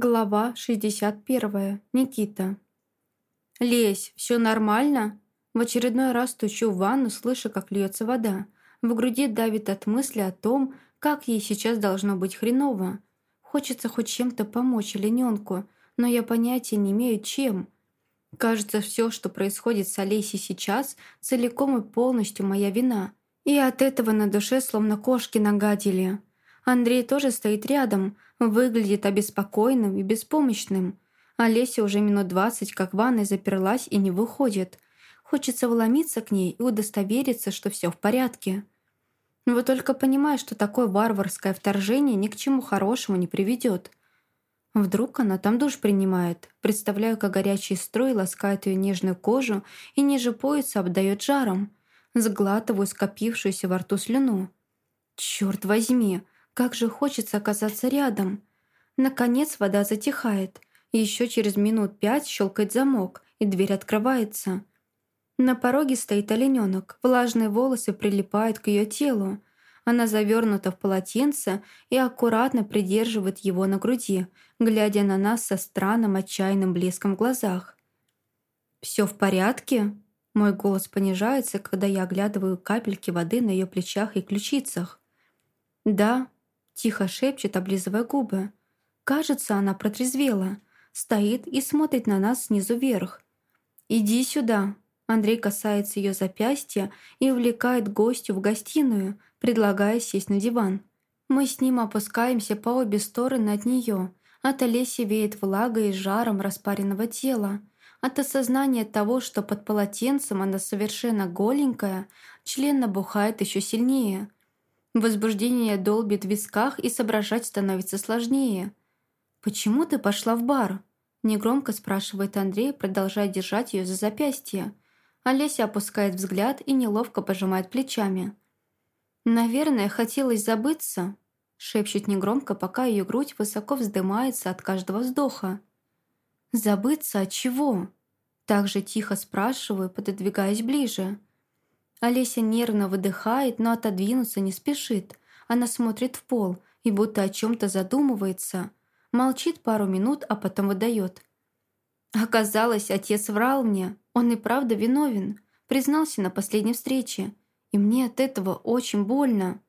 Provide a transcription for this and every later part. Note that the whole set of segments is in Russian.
Глава 61. Никита. «Лесь, все нормально?» В очередной раз стучу в ванну, слыша, как льется вода. В груди давит от мысли о том, как ей сейчас должно быть хреново. Хочется хоть чем-то помочь олененку, но я понятия не имею, чем. Кажется, все, что происходит с Олесей сейчас, целиком и полностью моя вина. И от этого на душе словно кошки нагадили. Андрей тоже стоит рядом, выглядит обеспокоенным и беспомощным. Олеся уже минут двадцать как в ванной заперлась и не выходит. Хочется вломиться к ней и удостовериться, что все в порядке. Вот только понимаю, что такое варварское вторжение ни к чему хорошему не приведет. Вдруг она там душ принимает. Представляю, как горячие струи ласкают ее нежную кожу и ниже пояса обдает жаром. Сглатываю скопившуюся во рту слюну. Черт возьми, как же хочется оказаться рядом. Наконец вода затихает. Еще через минут пять щелкает замок, и дверь открывается. На пороге стоит олененок. Влажные волосы прилипают к ее телу. Она завернута в полотенце и аккуратно придерживает его на груди, глядя на нас со странным отчаянным блеском в глазах. «Все в порядке?» Мой голос понижается, когда я оглядываю капельки воды на ее плечах и ключицах. «Да», Тихо шепчет, облизывая губы. Кажется, она протрезвела. Стоит и смотрит на нас снизу вверх. «Иди сюда». Андрей касается ее запястья и увлекает гостю в гостиную, предлагая сесть на диван. Мы с ним опускаемся по обе стороны от нее. От Олеси веет влагой и жаром распаренного тела. От осознания того, что под полотенцем она совершенно голенькая, член набухает еще сильнее – Возбуждение долбит в висках, и соображать становится сложнее. «Почему ты пошла в бар?» Негромко спрашивает Андрей, продолжая держать ее за запястье. Олеся опускает взгляд и неловко пожимает плечами. «Наверное, хотелось забыться», шепчет негромко, пока ее грудь высоко вздымается от каждого вздоха. «Забыться от чего?» Так же тихо спрашиваю, пододвигаясь ближе. Олеся нервно выдыхает, но отодвинуться не спешит. Она смотрит в пол и будто о чем-то задумывается. Молчит пару минут, а потом выдает. Оказалось, отец врал мне. Он и правда виновен. Признался на последней встрече. И мне от этого очень больно.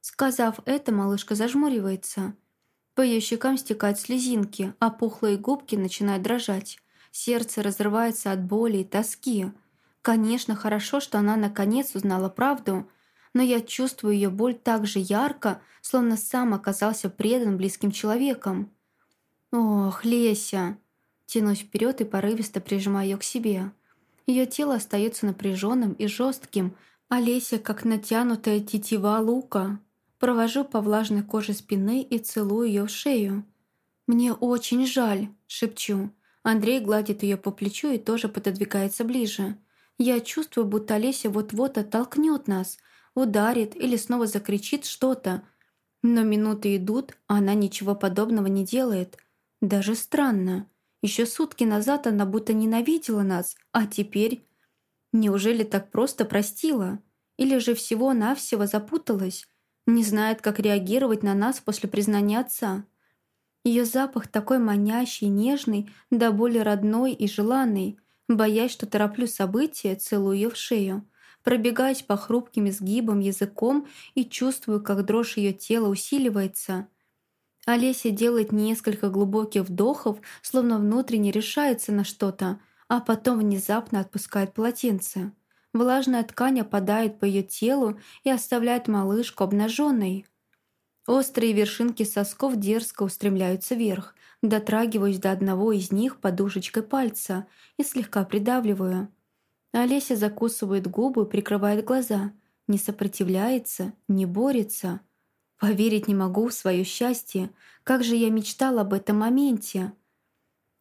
Сказав это, малышка зажмуривается. По ее щекам стекают слезинки, а пухлые губки начинают дрожать. Сердце разрывается от боли и тоски. Конечно, хорошо, что она наконец узнала правду, но я чувствую ее боль так же ярко, словно сам оказался предан близким человеком. «Ох, Леся!» Тянусь вперед и порывисто прижимаю ее к себе. Ее тело остается напряженным и жестким, а Леся, как натянутая тетива лука. Провожу по влажной коже спины и целую ее в шею. «Мне очень жаль», — шепчу. Андрей гладит ее по плечу и тоже пододвигается ближе. Я чувствую, будто Олеся вот-вот оттолкнет нас, ударит или снова закричит что-то. Но минуты идут, а она ничего подобного не делает. Даже странно. Еще сутки назад она будто ненавидела нас, а теперь... Неужели так просто простила? Или же всего-навсего запуталась? Не знает, как реагировать на нас после признания отца? Ее запах такой манящий, нежный, да более родной и желанный. Боясь, что тороплю события, целую ее в шею. Пробегаюсь по хрупким изгибам языком и чувствую, как дрожь ее тела усиливается. Олеся делает несколько глубоких вдохов, словно внутренне решается на что-то, а потом внезапно отпускает полотенце. Влажная ткань опадает по ее телу и оставляет малышку обнаженной. Острые вершинки сосков дерзко устремляются вверх, Дотрагиваюсь до одного из них подушечкой пальца и слегка придавливаю. Олеся закусывает губы, прикрывает глаза. Не сопротивляется, не борется. Поверить не могу в свое счастье. Как же я мечтала об этом моменте.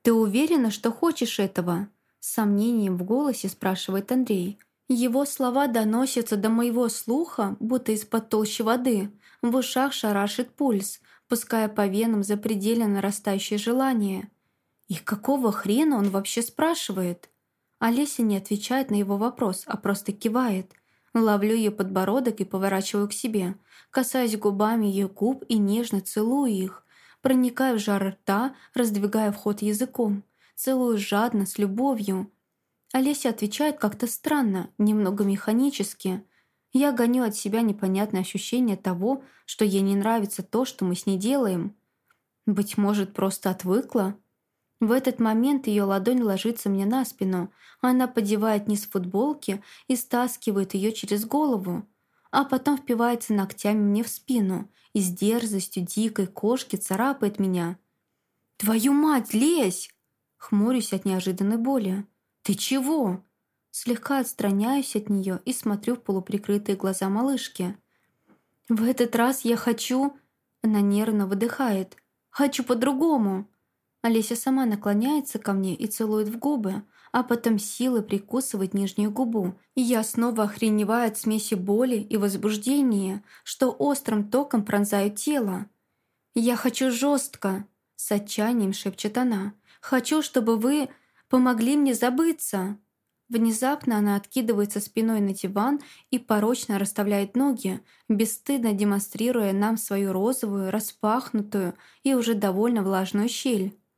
«Ты уверена, что хочешь этого?» С сомнением в голосе спрашивает Андрей. Его слова доносятся до моего слуха, будто из-под толщи воды. В ушах шарашит пульс – пуская по венам запредельно нарастающее желание. И какого хрена он вообще спрашивает? Олеся не отвечает на его вопрос, а просто кивает. Ловлю ее подбородок и поворачиваю к себе, касаясь губами ее губ и нежно целую их. проникая в жар рта, раздвигая вход языком. Целую жадно, с любовью. Олеся отвечает как-то странно, немного механически. Я гоню от себя непонятное ощущение того, что ей не нравится то, что мы с ней делаем. Быть может, просто отвыкла? В этот момент ее ладонь ложится мне на спину, она подевает низ футболки и стаскивает ее через голову, а потом впивается ногтями мне в спину и с дерзостью дикой кошки царапает меня. «Твою мать, лезь!» Хмурюсь от неожиданной боли. «Ты чего?» Слегка отстраняюсь от нее и смотрю в полуприкрытые глаза малышки. «В этот раз я хочу...» Она нервно выдыхает. «Хочу по-другому!» Олеся сама наклоняется ко мне и целует в губы, а потом силой прикусывает нижнюю губу. И я снова охреневаю от смеси боли и возбуждения, что острым током пронзает тело. «Я хочу жестко!» — с отчаянием шепчет она. «Хочу, чтобы вы помогли мне забыться!» Внезапно она откидывается спиной на диван и порочно расставляет ноги, бесстыдно демонстрируя нам свою розовую, распахнутую и уже довольно влажную щель.